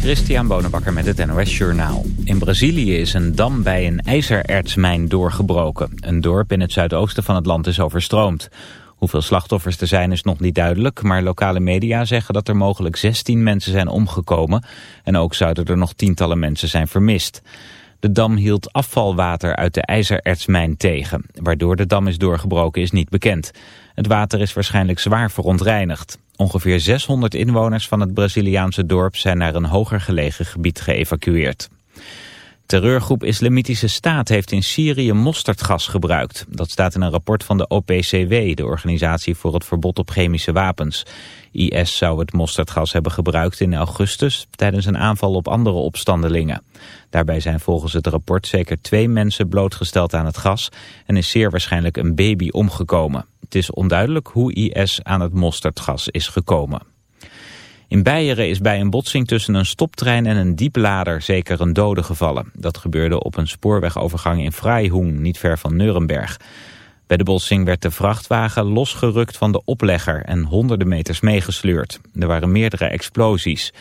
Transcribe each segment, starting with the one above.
Christian Bonenbakker met het NOS Journaal. In Brazilië is een dam bij een ijzerertsmijn doorgebroken. Een dorp in het zuidoosten van het land is overstroomd. Hoeveel slachtoffers er zijn is nog niet duidelijk... maar lokale media zeggen dat er mogelijk 16 mensen zijn omgekomen... en ook zouden er nog tientallen mensen zijn vermist. De dam hield afvalwater uit de ijzerertsmijn tegen. Waardoor de dam is doorgebroken is niet bekend. Het water is waarschijnlijk zwaar verontreinigd. Ongeveer 600 inwoners van het Braziliaanse dorp zijn naar een hoger gelegen gebied geëvacueerd. Terreurgroep Islamitische Staat heeft in Syrië mosterdgas gebruikt. Dat staat in een rapport van de OPCW, de Organisatie voor het Verbod op Chemische Wapens. IS zou het mosterdgas hebben gebruikt in augustus tijdens een aanval op andere opstandelingen. Daarbij zijn volgens het rapport zeker twee mensen blootgesteld aan het gas en is zeer waarschijnlijk een baby omgekomen. Het is onduidelijk hoe IS aan het mosterdgas is gekomen. In Beieren is bij een botsing tussen een stoptrein en een dieplader zeker een dode gevallen. Dat gebeurde op een spoorwegovergang in Freihung, niet ver van Nuremberg. Bij de botsing werd de vrachtwagen losgerukt van de oplegger en honderden meters meegesleurd. Er waren meerdere explosies.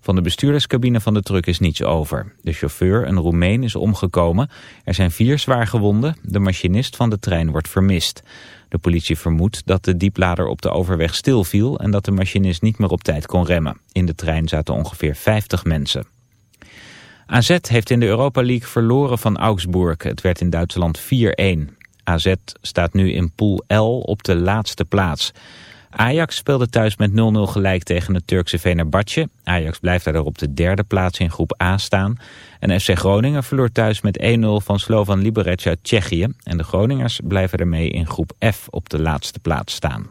Van de bestuurderscabine van de truck is niets over. De chauffeur, een Roemeen, is omgekomen. Er zijn vier zwaar gewonden. De machinist van de trein wordt vermist. De politie vermoedt dat de dieplader op de overweg stilviel... en dat de machinist niet meer op tijd kon remmen. In de trein zaten ongeveer 50 mensen. AZ heeft in de Europa League verloren van Augsburg. Het werd in Duitsland 4-1. AZ staat nu in Pool L op de laatste plaats. Ajax speelde thuis met 0-0 gelijk tegen het Turkse Venerbatje. Ajax blijft daardoor op de derde plaats in groep A staan. En FC Groningen verloor thuis met 1-0 van Slovan Liberec uit Tsjechië. En de Groningers blijven ermee in groep F op de laatste plaats staan.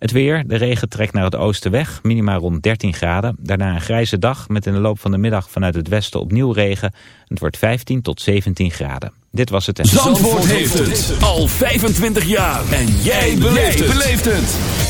Het weer, de regen trekt naar het oosten weg, minima rond 13 graden. Daarna een grijze dag met in de loop van de middag vanuit het westen opnieuw regen. Het wordt 15 tot 17 graden. Dit was het. Zandvoort, Zandvoort heeft het al 25 jaar. En jij beleeft het.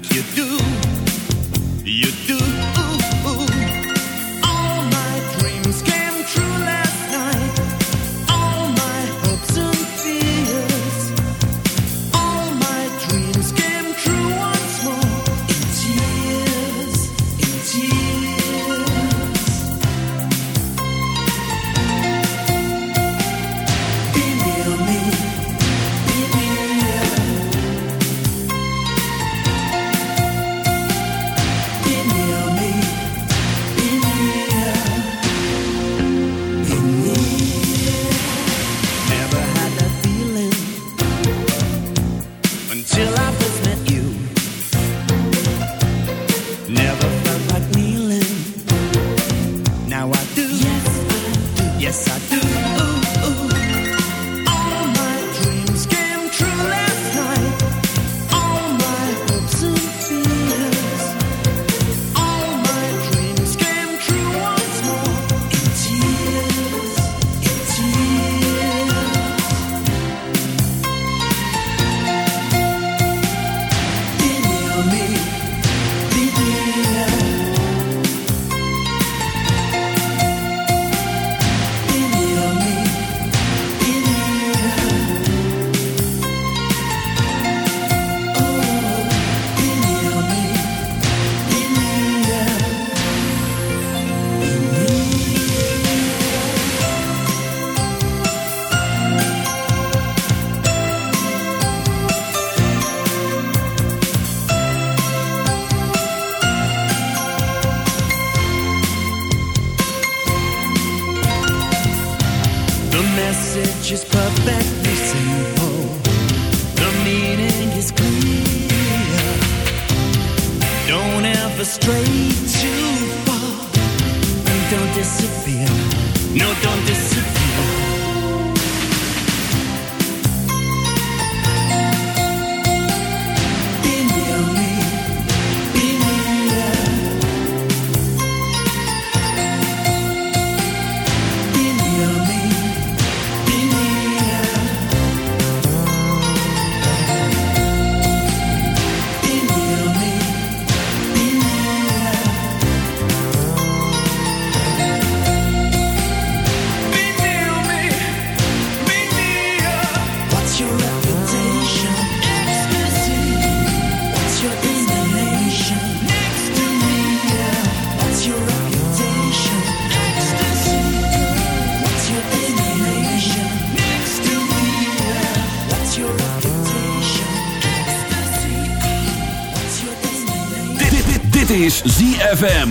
like you do.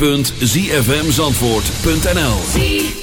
www.zfmzandvoort.nl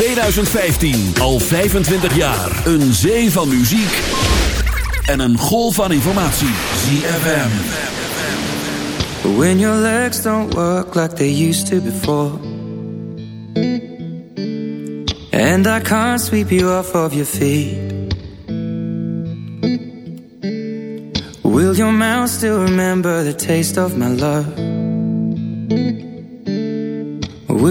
2015. Al 25 jaar. Een zee van muziek. En een golf van informatie. ZFM. When your legs don't work like they used to before. And I can't sweep you off of your feet. Will your mouth still remember the taste of my love?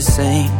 the same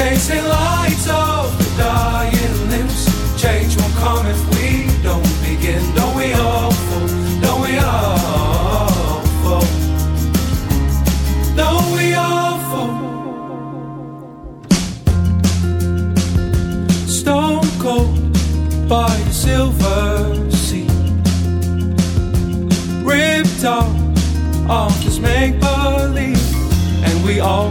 Chasing lights of the dying limbs. Change won't come if we don't begin. Don't we all fall? Don't we all fall? Don't we all fall? Stone cold by the silver sea. Ripped off off this make believe. And we all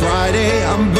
Friday I'm